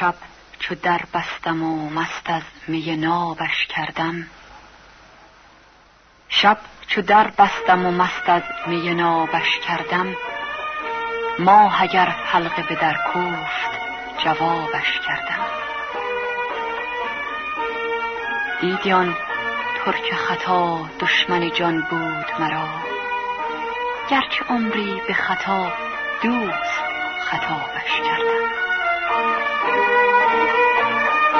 شب چو در بستم و مست از می نابش کردم. شب چو در بستم و مست از می نابش کردم. ماه اگر حلقه به در کوفت جوابش کردم. دیدی آن ترک خطا دشمن جان بود مرا. گرچه عمری به خطا دوست خطابش کردم.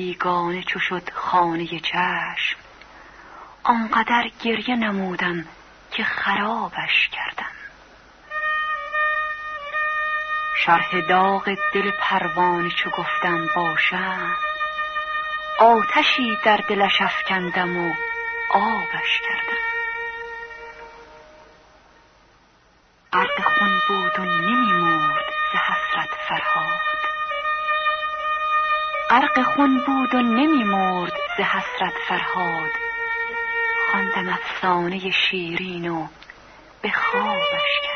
بیگانه چو شد خانه چشم. آنقدر گریه نمودم که خرابش کردم. شرح داغ دل پروانه چو گفتم باشم. آتشی در دلش افکندم و آبش کردم. غرق خون بود و نمیمرد ز حسرت فرهاد. غرق خون بود و نمیمرد ز حسرت فرهاد. خواندم افسانه شیرین و به خوابش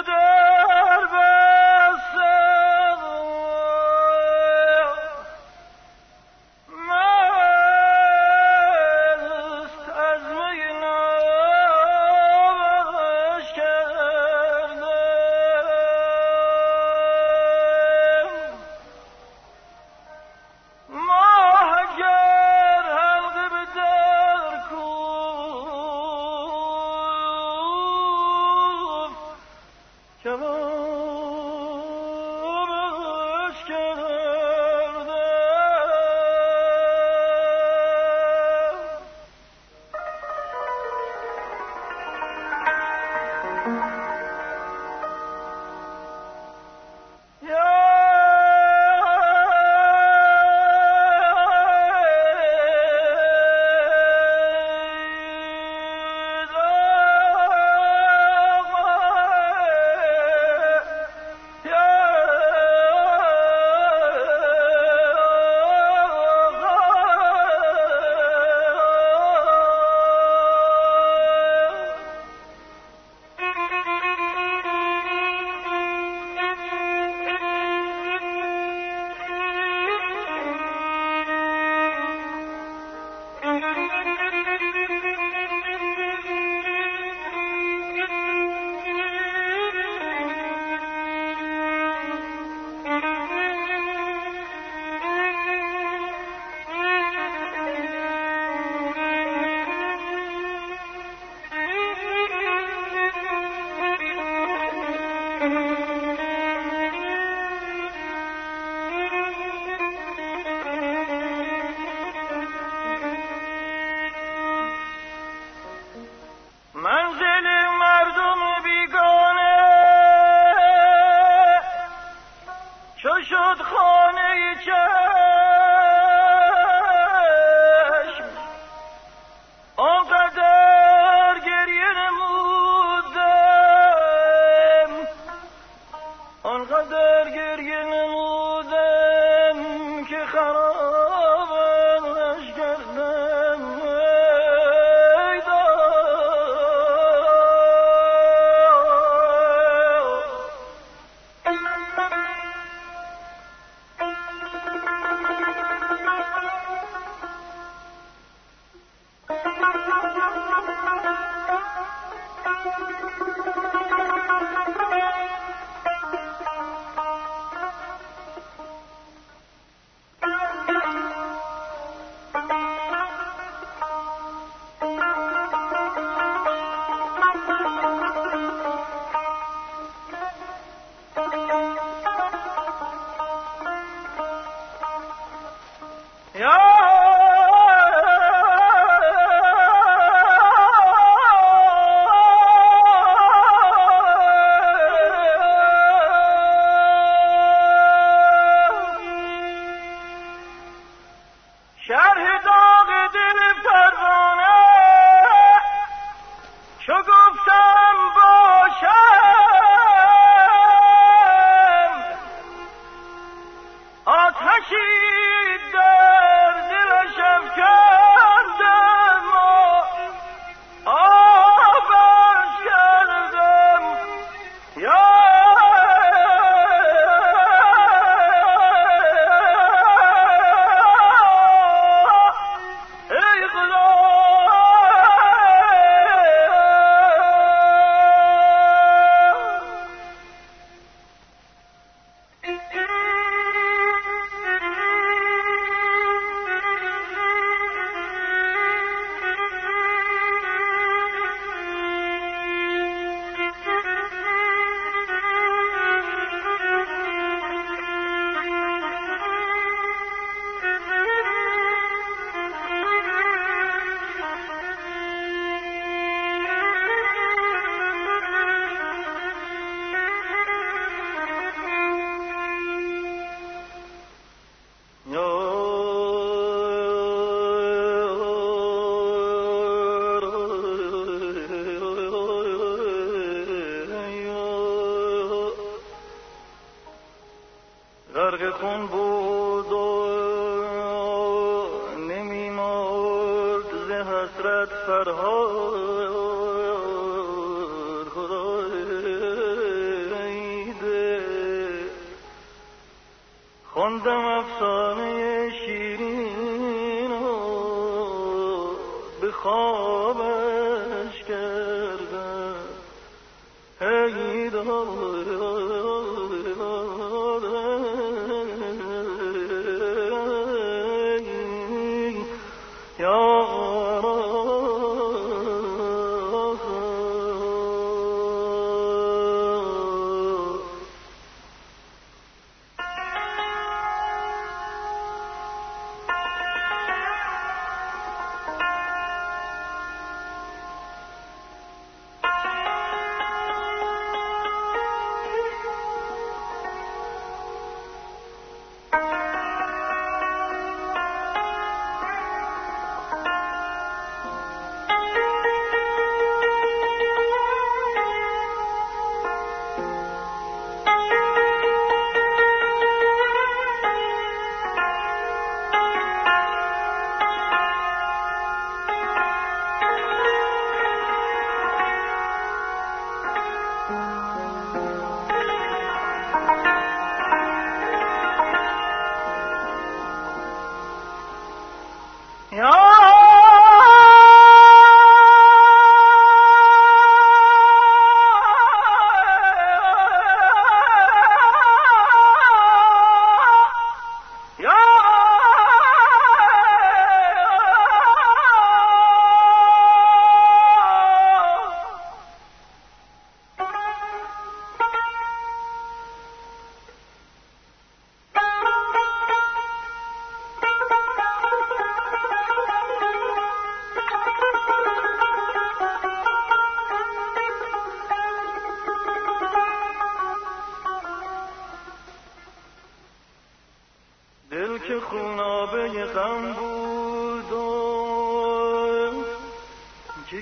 کردم Yo!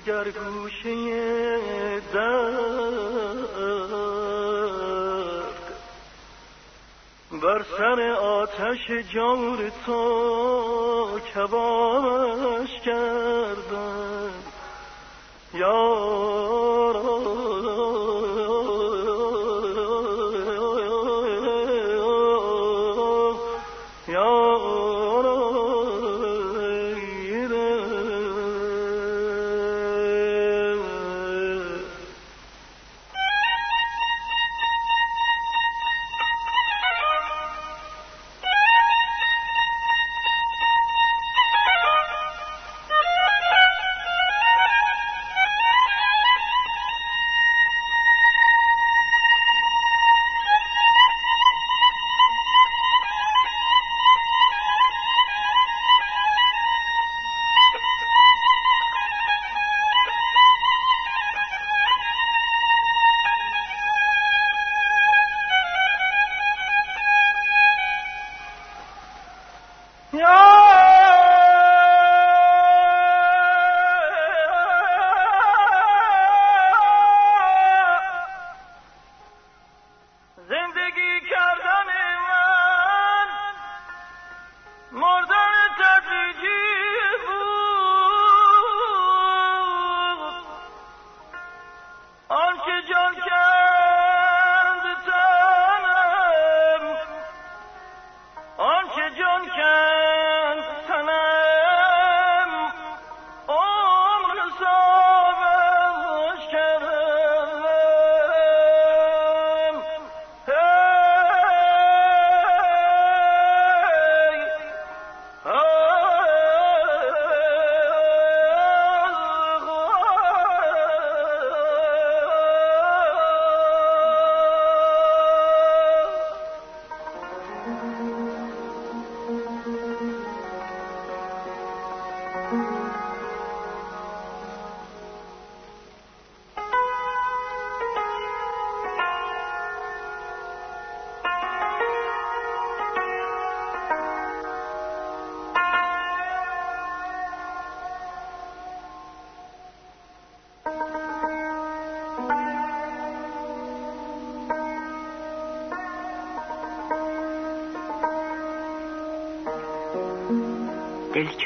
دیگر گوشه درد. بر سر آتش جور تو کبابش کردن یا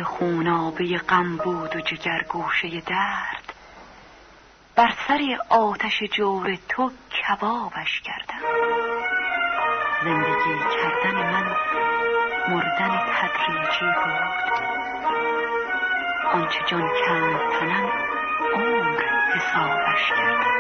خونابه غم بود و جگر گوشه درد. بر سر آتش جور تو کبابش کردم. زندگی کردن من مردن تدریجی بود. آنچه جان کند تنم عمر حسابش کردم.